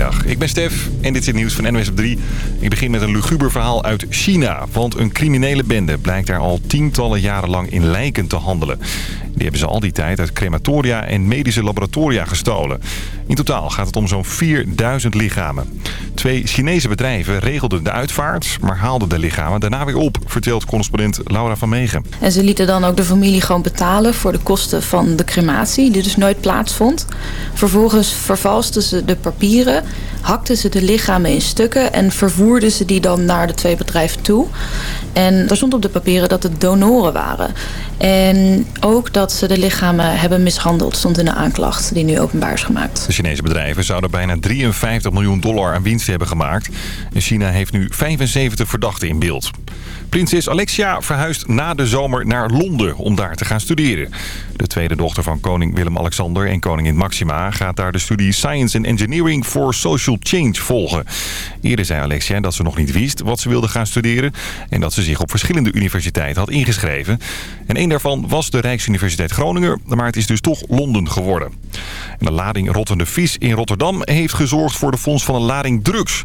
Goedemiddag, ik ben Stef en dit is het nieuws van NWS op 3. Ik begin met een luguber verhaal uit China. Want een criminele bende blijkt daar al tientallen jaren lang in lijken te handelen. Die hebben ze al die tijd uit crematoria en medische laboratoria gestolen. In totaal gaat het om zo'n 4000 lichamen. Twee Chinese bedrijven regelden de uitvaart, maar haalden de lichamen daarna weer op, vertelt correspondent Laura van Megen. En ze lieten dan ook de familie gewoon betalen voor de kosten van de crematie, die dus nooit plaatsvond. Vervolgens vervalsten ze de papieren, hakten ze de lichamen in stukken en vervoerden ze die dan naar de twee bedrijven toe. En er stond op de papieren dat het donoren waren. En ook dat ze de lichamen hebben mishandeld, stond in de aanklacht die nu openbaar is gemaakt. De Chinese bedrijven zouden bijna 53 miljoen dollar aan winst hebben gemaakt. En China heeft nu 75 verdachten in beeld. Prinses Alexia verhuist na de zomer naar Londen om daar te gaan studeren. De tweede dochter van koning Willem-Alexander en koningin Maxima... gaat daar de studie Science and Engineering for Social Change volgen. Eerder zei Alexia dat ze nog niet wist wat ze wilde gaan studeren... en dat ze zich op verschillende universiteiten had ingeschreven. En daarvan was de Rijksuniversiteit Groningen... maar het is dus toch Londen geworden. En de lading rottende vis in Rotterdam heeft gezorgd voor de fonds van een lading drugs.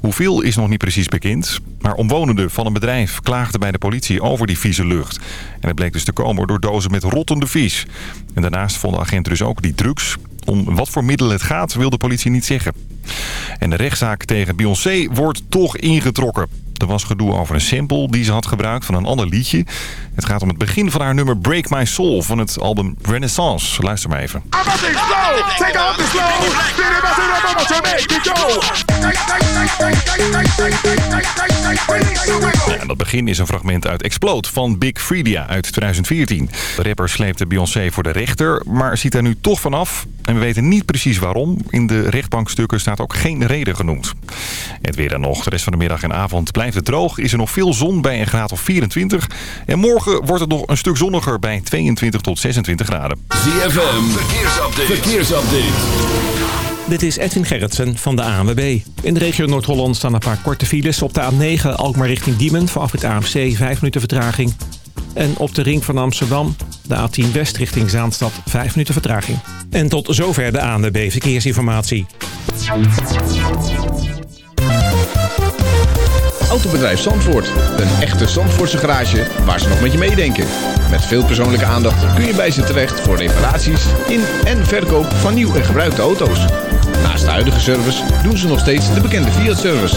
Hoeveel is nog niet precies bekend... maar omwonenden van een bedrijf klaagden bij de politie over die vieze lucht. En het bleek dus te komen door dozen met rottende vis. En daarnaast vonden agenten dus ook die drugs. Om wat voor middelen het gaat wil de politie niet zeggen. En de rechtszaak tegen Beyoncé wordt toch ingetrokken. Er was gedoe over een sample die ze had gebruikt van een ander liedje. Het gaat om het begin van haar nummer Break My Soul van het album Renaissance. Luister maar even. Ja, en dat begin is een fragment uit Explode van Big Freedia uit 2014. De rapper sleepte Beyoncé voor de rechter, maar ziet er nu toch vanaf. En we weten niet precies waarom. In de rechtbankstukken staat ook geen reden genoemd. Het weer dan nog. De rest van de middag en avond blijft het droog. Is er nog veel zon bij een graad of 24. En morgen wordt het nog een stuk zonniger bij 22 tot 26 graden. ZFM, verkeersupdate. verkeersupdate. Dit is Edwin Gerritsen van de ANWB. In de regio Noord-Holland staan een paar korte files. Op de A9 Alkmaar richting Diemen, vanaf het AMC 5 minuten vertraging. En op de ring van Amsterdam, de A10 West richting Zaanstad, 5 minuten vertraging. En tot zover de ANWB Verkeersinformatie. Autobedrijf Zandvoort. Een echte Zandvoortse garage waar ze nog met je meedenken. Met veel persoonlijke aandacht kun je bij ze terecht voor reparaties in en verkoop van nieuw en gebruikte auto's. Naast de huidige service doen ze nog steeds de bekende Fiat-service.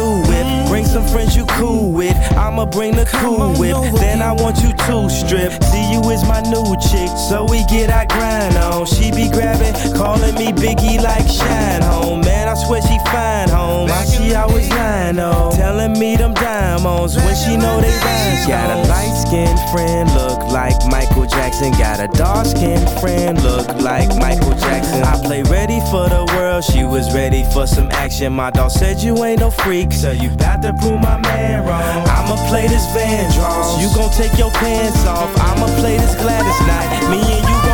cool with. I'ma bring the cool whip. Then I want you to strip. See you is my new chick. So we get our grind on. She be grabbing, calling me Biggie like Shine Home. Man, I swear she fine home. Why she always lying on? Telling me them diamonds when she know they rhymes. Got a light skinned friend, look like Michael Jackson. Got a dark skinned friend, look like Michael Jackson. I play ready for the world. She was ready for some action. My dog said you ain't no freak, so you bout to prove my man wrong. I'ma play this Vandross. You gon' take your pants off. I'ma play this Gladys Knight. Me and you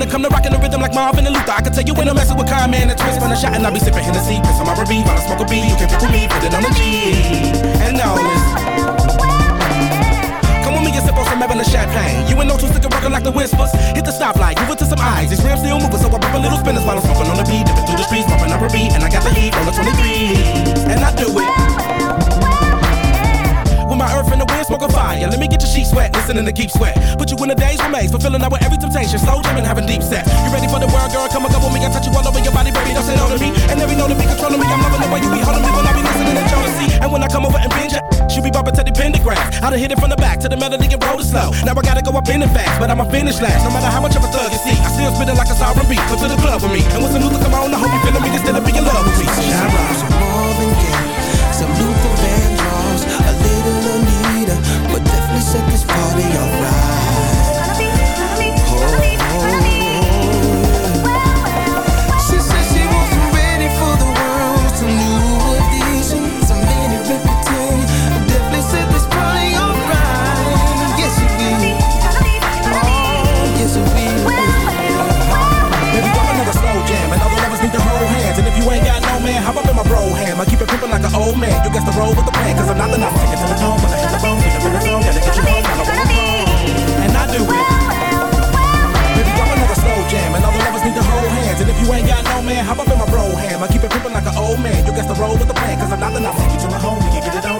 When it come to rocking the rhythm like Marvin and Luther, I can tell you when I'm messing with Kyle, man, and twist. When I shot and I be sipping Hennessy, piss on my R&B while I smoke a B. You can pick with me, put it on the G. And now. Come with me and sip on some Evan champagne. You ain't no two sticker rockin' like the whispers. Hit the stoplight, move it to some eyes. These rims still moving, so I pop a little spinners while I'm smoking on the beat. Dipping through the streets, bumping up a beat, and I got the heat on the 23. And I do it. My earth and the wind, smoking fire. Let me get your sheets wet, listening to keep sweat. Put you in a daze remains, fulfilling out with every temptation. Slow jamming, having deep set. You ready for the world, girl? Come and go with me. I touch you all over your body, baby. Don't say no to me. And every know to be controlling me. I'm loving the way you be holding me when I be listening to jealousy. And when I come over and binge she be bumping to the pentagram. I done hit it from the back to the melody and roll it slow. Now I gotta go up in it fast, but I'ma finish last. No matter how much of a thug you see, I still spinning like a sovereign beat. Come to the club with me. And when some Luther come on, I hope you feeling me. Instead of be in love with me. Shine bright. Some Marvin Gaye, some Luther set this party alright. She said she wasn't ready for the world to new additions. A minute repetition. Definitely set this party alright. Yes, it will. Oh, yes, it will. Well, well, well, well. Baby, another slow jam. And all the lovers need to hold hands. And if you ain't got no man, hop up in my bro ham. I keep it pimpin' like an old man. You got to roll with the plan, cause I'm not the number. to the top. Man, hop up in my bro ham. I keep it pimpin' like an old man. You got to roll with the plan, cause I'm not the not taking to my home. We can get it on,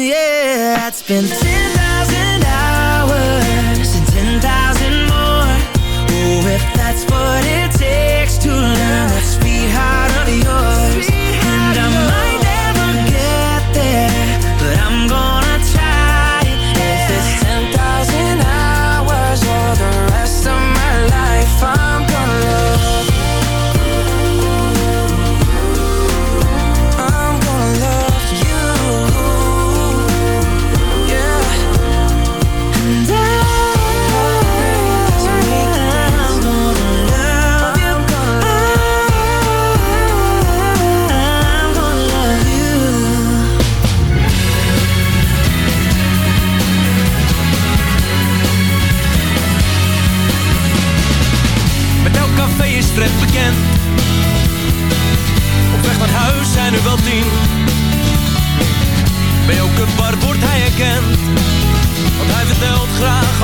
yeah, it's been 10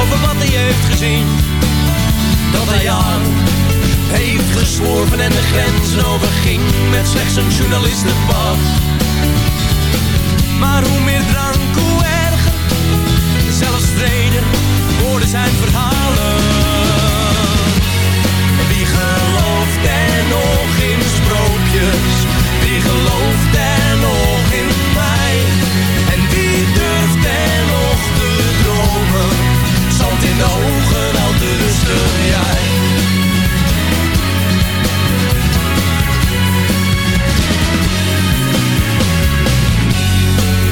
wat hij heeft gezien. Dat hij aan heeft gesworven en de grenzen overging. Met slechts een journalistenpas. Maar hoe meer drank, hoe erger. Zelfs vrede worden zijn verhalen. Wie gelooft er nog in sprookjes? Wie gelooft ogen, wel te rusten jij.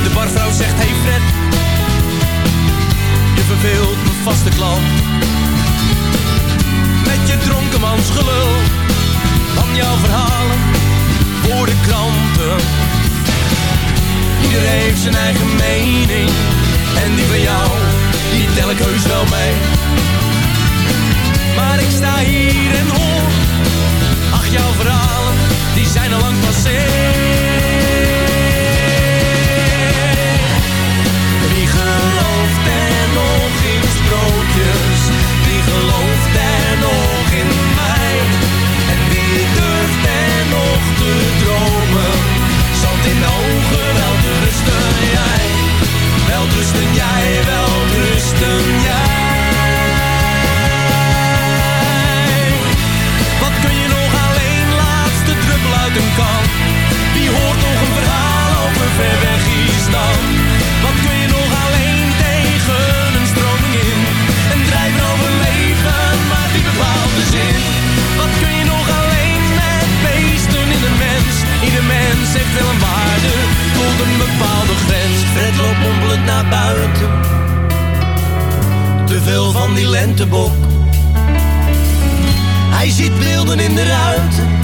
De barvrouw zegt, hey Fred, je verveelt mijn vaste klant met je dronkenmansgelul van jouw verhalen voor de kranten. Ieder heeft zijn eigen mening en die van jou, die tel ik heus wel mee. Maar ik sta hier en hoor, ach jouw verhalen, die zijn al lang passé. Wie gelooft er nog in sprookjes? Wie gelooft er nog in mij? En wie durft er nog te dromen? Zand in de ogen, wel rusten jij. Wel rusten jij, wel rusten jij. Een kan? Wie hoort nog een verhaal over ver weg dan? Wat kun je nog alleen tegen een stroming in? Een drijven overleven, maar wie bepaalt de zin? Wat kun je nog alleen met beesten in de mens? Ieder mens heeft wel een waarde, tot een bepaalde grens. Fred loopt mompelend naar buiten. Te veel van die lentebok. Hij ziet beelden in de ruiten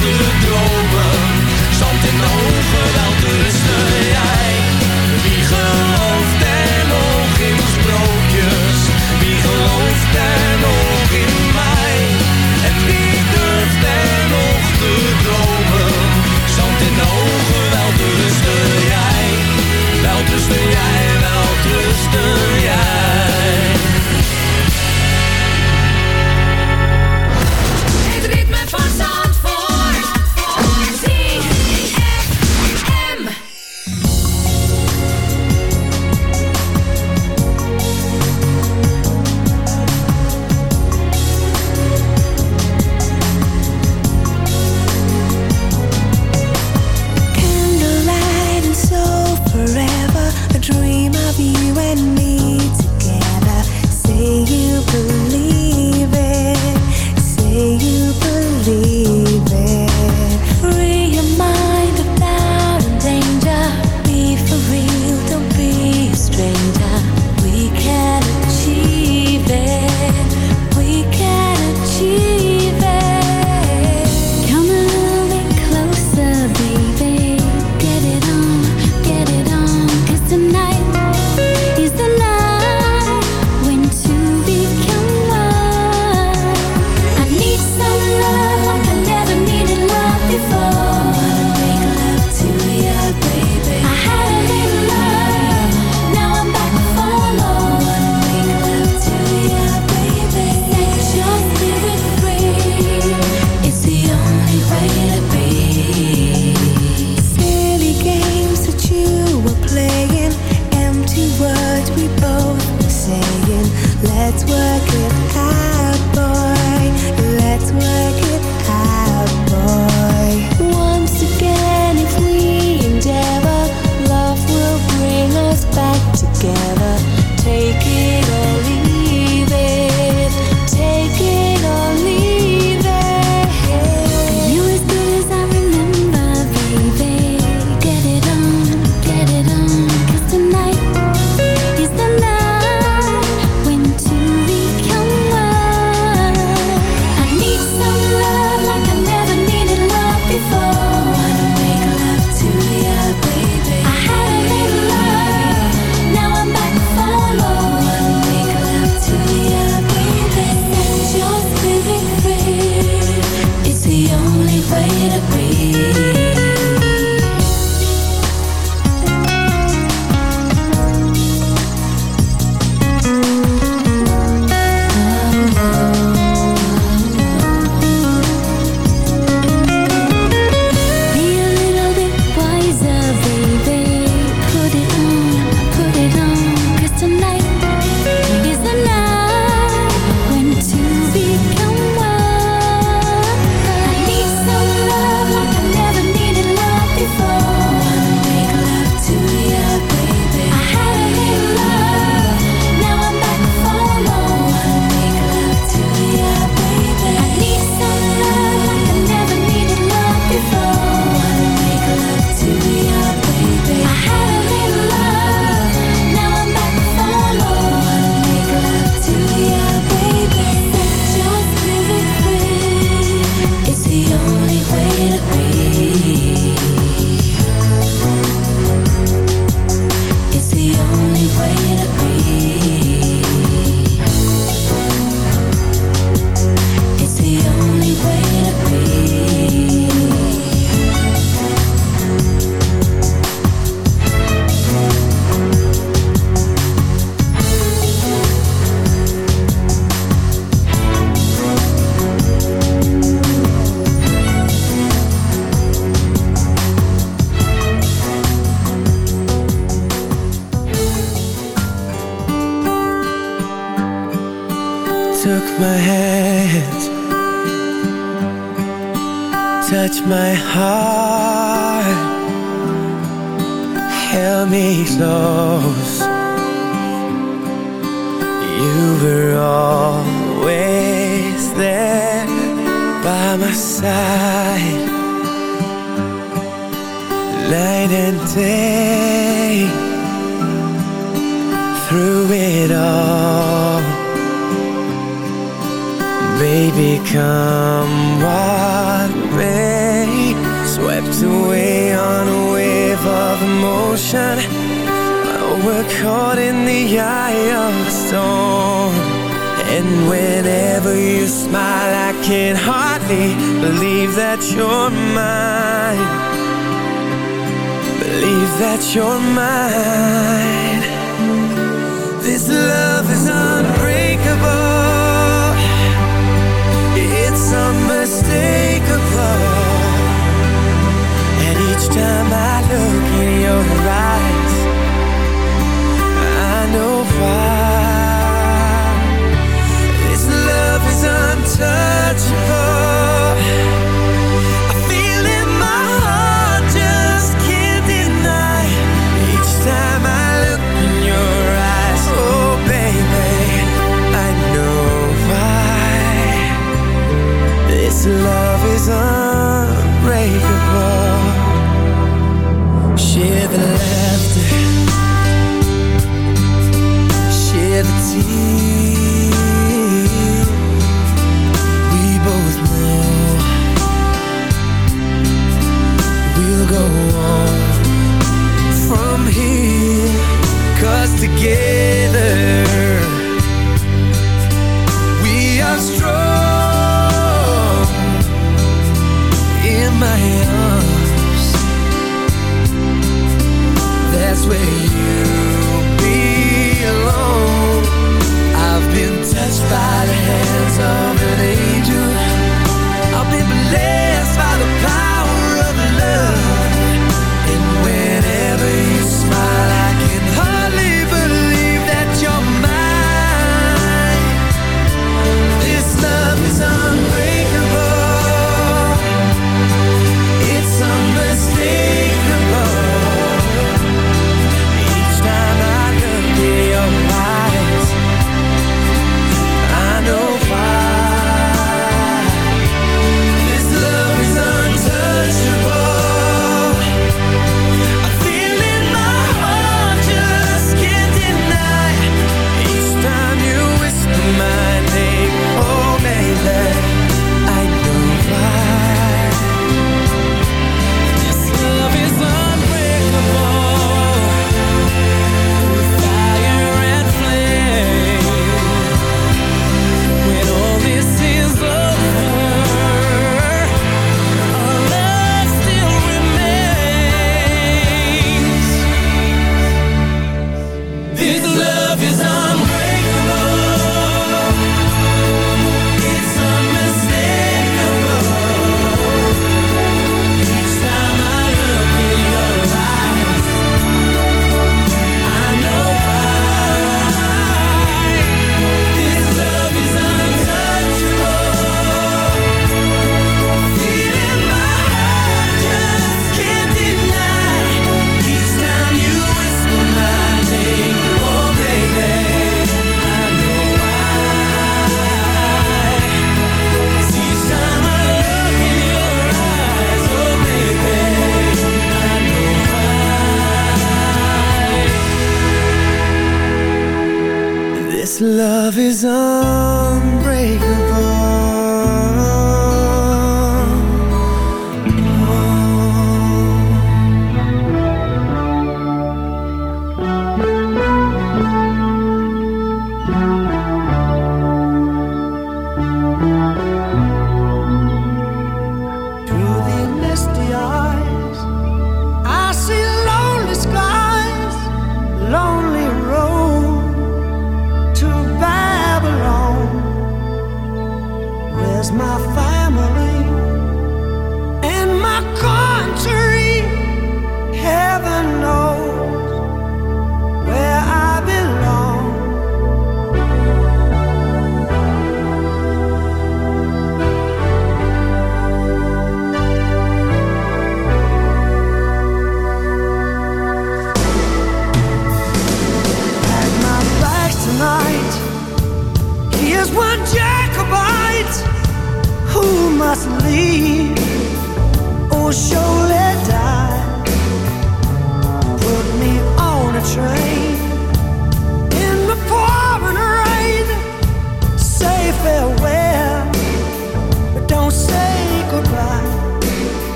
Te dromen? Zand in de ogen, wel tussen jij.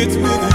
it's with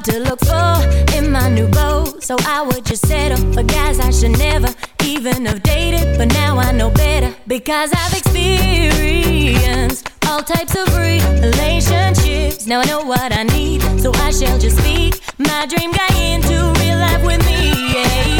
hard to look for in my new role. So I would just settle for guys I should never even have dated. But now I know better because I've experienced all types of relationships. Now I know what I need, so I shall just speak my dream guy into real life with me. Yeah.